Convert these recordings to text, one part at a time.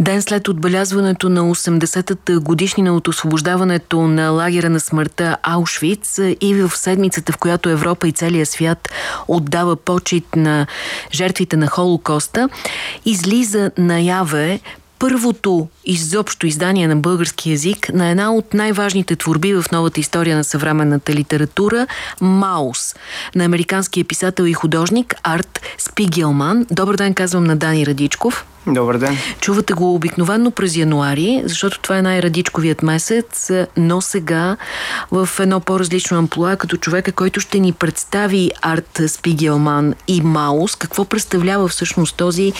Ден след отбелязването на 80-та годишнина от освобождаването на лагера на смъртта Аушвиц и в седмицата, в която Европа и целия свят отдава почет на жертвите на Холокоста, излиза наяве първото изобщо издание на български язик на една от най-важните творби в новата история на съвременната литература – Маус, на американския писател и художник Арт Спигелман. Добър ден, казвам на Дани Радичков. Добър ден. Чувате го обикновенно през януари, защото това е най-радичковият месец, но сега в едно по-различно амплуа, като човека, който ще ни представи Арт Спигелман и Маус, какво представлява всъщност този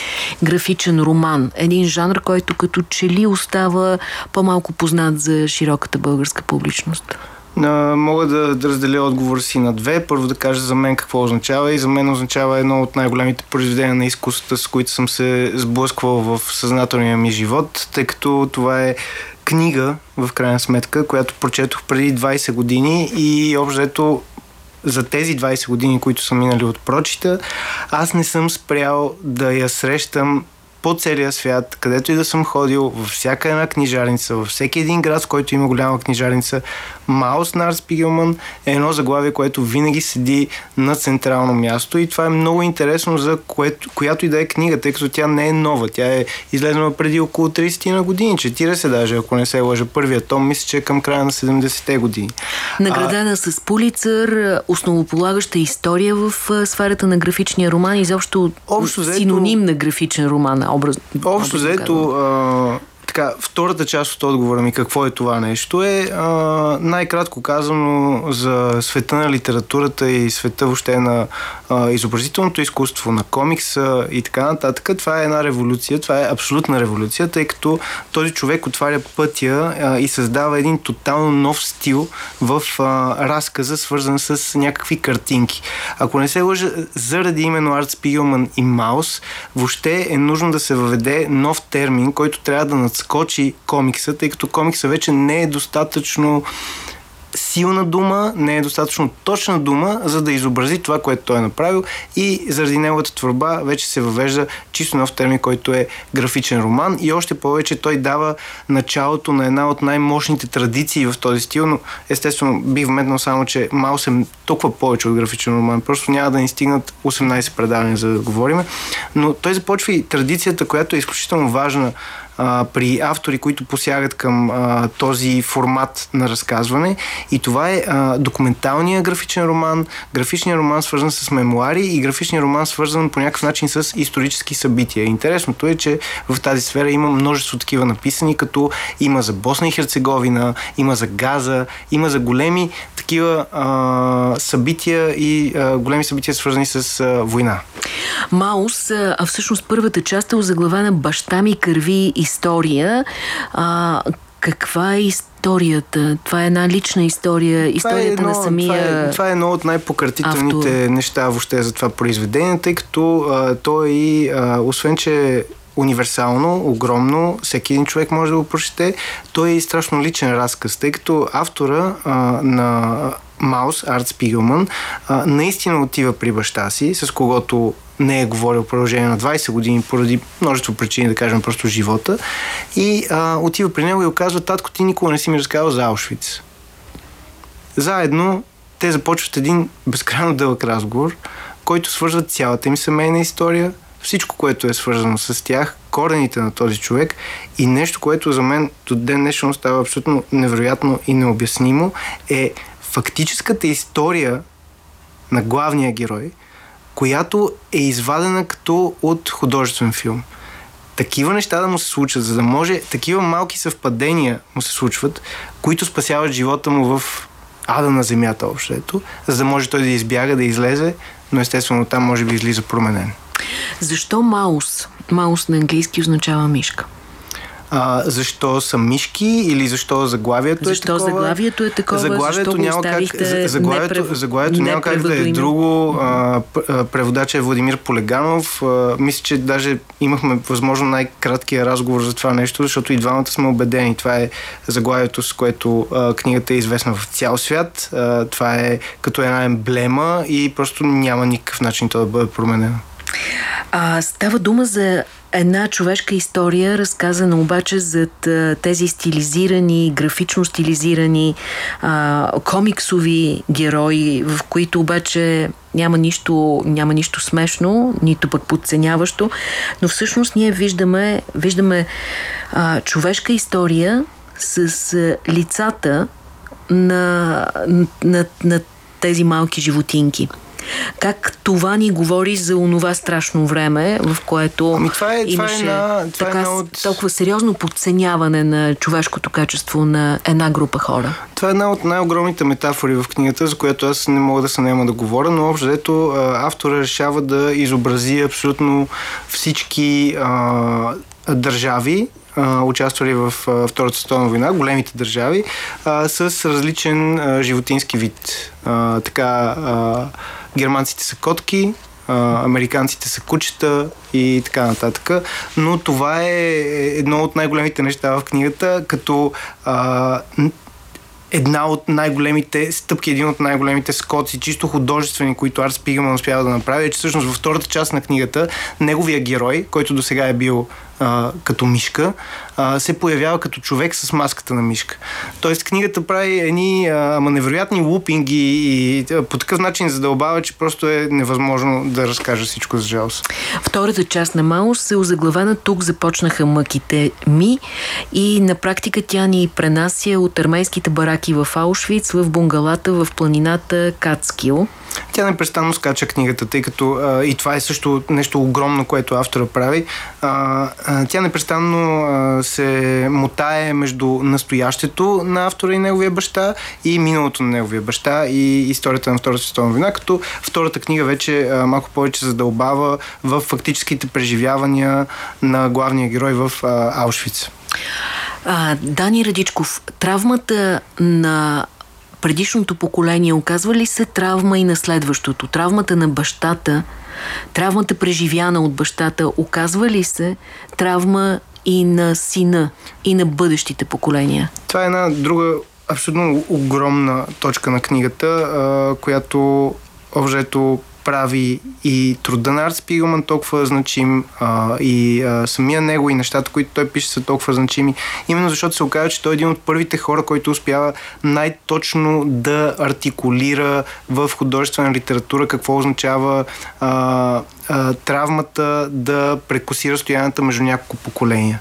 графичен роман? Един жанр, който като че ли остава по-малко познат за широката българска публичност. Мога да, да разделя отговор си на две. Първо да кажа за мен какво означава и за мен означава едно от най-големите произведения на изкуството, с които съм се сблъсквал в съзнателния ми живот, тъй като това е книга, в крайна сметка, която прочетох преди 20 години и общо за тези 20 години, които са минали от прочита, аз не съм спрял да я срещам по целия свят, където и да съм ходил, във всяка една книжарница, във всеки един град, в който има голяма книжарница, Маус на Спигелман е едно заглавие, което винаги седи на централно място и това е много интересно за което, която и да е книга, тъй като тя не е нова. Тя е излезнала преди около 30 на години, 40 даже, ако не се лъжа. Първият том мисля, че е към края на 70-те години. Наградена а... с Пулицър, основополагаща история в сферата на графичния роман, изобщо Общо синоним на графичен роман. Образ, Общо взето, така, втората част от отговора ми какво е това нещо е а, най-кратко казано за света на литературата и света въобще на а, изобразителното изкуство, на комикса и така нататък. Това е една революция, това е абсолютна революция, тъй като този човек отваря пътя а, и създава един тотално нов стил в а, разказа, свързан с някакви картинки. Ако не се лъжа, заради именно Арт Спигелман и Маус, въобще е нужно да се въведе нов термин, който трябва да надскочи скочи комикса, тъй като комикса вече не е достатъчно силна дума, не е достатъчно точна дума, за да изобрази това, което той е направил. И заради неговата творба вече се въвежда чисто нов термин, който е графичен роман. И още повече той дава началото на една от най-мощните традиции в този стил, но естествено бих вметнал само, че Маус е толкова повече от графичен роман, просто няма да ни стигнат 18 предавания за да говорим, но той започва и традицията, която е изключително важна а, при автори, които посягат към а, този формат на разказване. И това е а, документалният графичен роман, графичният роман свързан с мемуари и графичният роман свързан по някакъв начин с исторически събития. Интересното е, че в тази сфера има множество такива написани, като има за Босна и Херцеговина, има за Газа, има за големи такива а, събития и а, големи събития свързани с а, война. Маус, а всъщност първата част е озаглавена Баща ми кърви история. А, каква е историята? Това е една лична история, историята е едно, на самия това е, това е едно от най-пократителните автор. неща въобще за това произведение, тъй като а, то е и, а, освен че универсално, огромно, всеки един човек може да го прочете. Той е и страшно личен разказ, тъй като автора а, на Маус, Арт Спигелман, а, наистина отива при баща си, с когото не е говорил продължение на 20 години поради множество причини, да кажем просто живота. И а, отива при него и оказва, татко, ти никога не си ми разказал за Аушвиц. Заедно те започват един безкрайно дълъг разговор, който свързва цялата им семейна история, всичко, което е свързано с тях, корените на този човек и нещо, което за мен до ден днешно става абсолютно невероятно и необяснимо, е фактическата история на главния герой – която е извадена като от художествен филм. Такива неща да му се случат, за да може такива малки съвпадения му се случват, които спасяват живота му в ада на земята общото, за да може той да избяга, да излезе, но естествено там може би излиза променен. Защо Маус? Маус на английски означава мишка а, защо са мишки или защо заглавието защо е такова. Защо заглавието е такова? Заглавието защо няма как, заглавието, непрев... заглавието няма как да е друго. А, преводача е Владимир Полеганов. А, мисля, че даже имахме възможно най-краткия разговор за това нещо, защото и двамата сме убедени. Това е заглавието, с което а, книгата е известна в цял свят. А, това е като една емблема и просто няма никакъв начин това да бъде променено. А, става дума за една човешка история, разказана обаче зад тези стилизирани, графично стилизирани а, комиксови герои, в които обаче няма нищо, няма нищо смешно, нито пък подценяващо, но всъщност ние виждаме, виждаме а, човешка история с а, лицата на, на, на тези малки животинки. Как това ни говори за онова страшно време, в което ами това е, това е една, това така, е от... толкова сериозно подценяване на човешкото качество на една група хора? Това е една от най-огромните метафори в книгата, за която аз не мога да се наема да говоря, но общо взето автора решава да изобрази абсолютно всички а, държави, участвали в Втората световна война, големите държави, а, с различен а, животински вид. А, така, германците са котки, американците са кучета и така нататък. Но това е едно от най-големите неща в книгата, като а, една от най-големите стъпки, един от най-големите скоци, чисто художествени, които Арс Пигаман успява да направи, е, че всъщност във втората част на книгата неговия герой, който до сега е бил а, като мишка, а, се появява като човек с маската на мишка. Тоест книгата прави едни а, невероятни лупинги и, и по такъв начин задълбава, че просто е невъзможно да разкажа всичко за жалост. Втората част на Маус се озаглавена тук започнаха мъките ми и на практика тя ни пренася от армейските бараки в Аушвиц в бунгалата в планината Кацкил. Тя непрестанно скача книгата, тъй като а, и това е също нещо огромно, което автора прави. А, а, тя непрестанно а, се мотае между настоящето на автора и неговия баща и миналото на неговия баща и историята на Втората световна война, като втората книга вече а, малко повече задълбава в фактическите преживявания на главния герой в а, Аушвиц. А, Дани Радичков, травмата на предишното поколение оказва ли се травма и на следващото? Травмата на бащата, травмата преживяна от бащата, оказва ли се травма и на сина, и на бъдещите поколения? Това е една друга абсолютно огромна точка на книгата, която обжето прави и труда на Арт Спигълман толкова значим а, и а, самия него и нещата, които той пише са толкова значими, именно защото се оказва, че той е един от първите хора, който успява най-точно да артикулира в художествена литература какво означава а, а, травмата да прекоси разстоянията между няколко поколения.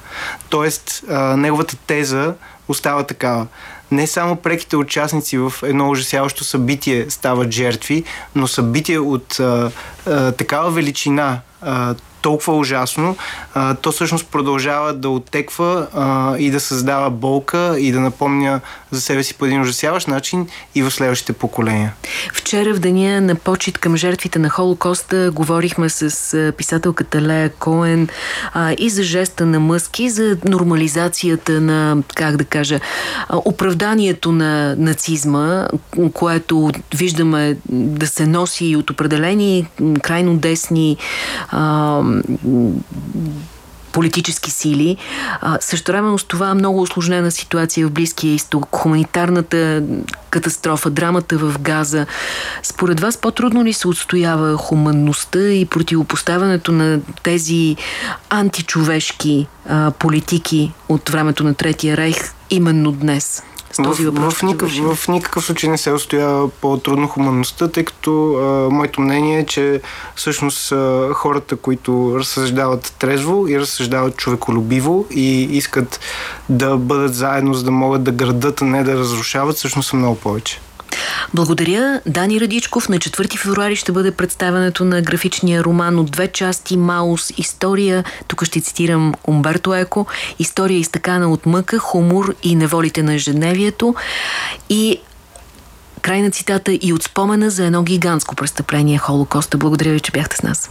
Тоест, а, неговата теза остава такава не само преките участници в едно ужасяващо събитие стават жертви, но събитие от а, а, такава величина, а, толкова ужасно, а, то всъщност продължава да оттеква а, и да създава болка и да напомня за себе си по един ужасяващ начин и в следващите поколения. Вчера в деня на почет към жертвите на Холокоста говорихме с писателката Лея Коен а, и за жеста на Мъски, за нормализацията на, как да кажа, оправданието на нацизма, което виждаме да се носи и от определени крайно десни а, политически сили. Също времено с това много осложнена ситуация в Близкия изток, хуманитарната катастрофа, драмата в Газа. Според вас по-трудно ли се отстоява хуманността и противопоставянето на тези античовешки а, политики от времето на Третия рейх именно днес? С този въпрос. В, в, никакъв, в никакъв случай не се устоява по-трудно хуманността, тъй като а, моето мнение е, че всъщност а, хората, които разсъждават трезво и разсъждават човеколюбиво и искат да бъдат заедно, за да могат да градат, а не да разрушават, всъщност са много повече. Благодаря. Дани Радичков на 4 февруари ще бъде представянето на графичния роман от две части Маус История. Тук ще цитирам Умберто Еко. История изтъкана от мъка, хумор и неволите на ежедневието. И край на цитата и от спомена за едно гигантско престъпление Холокоста. Благодаря ви, че бяхте с нас.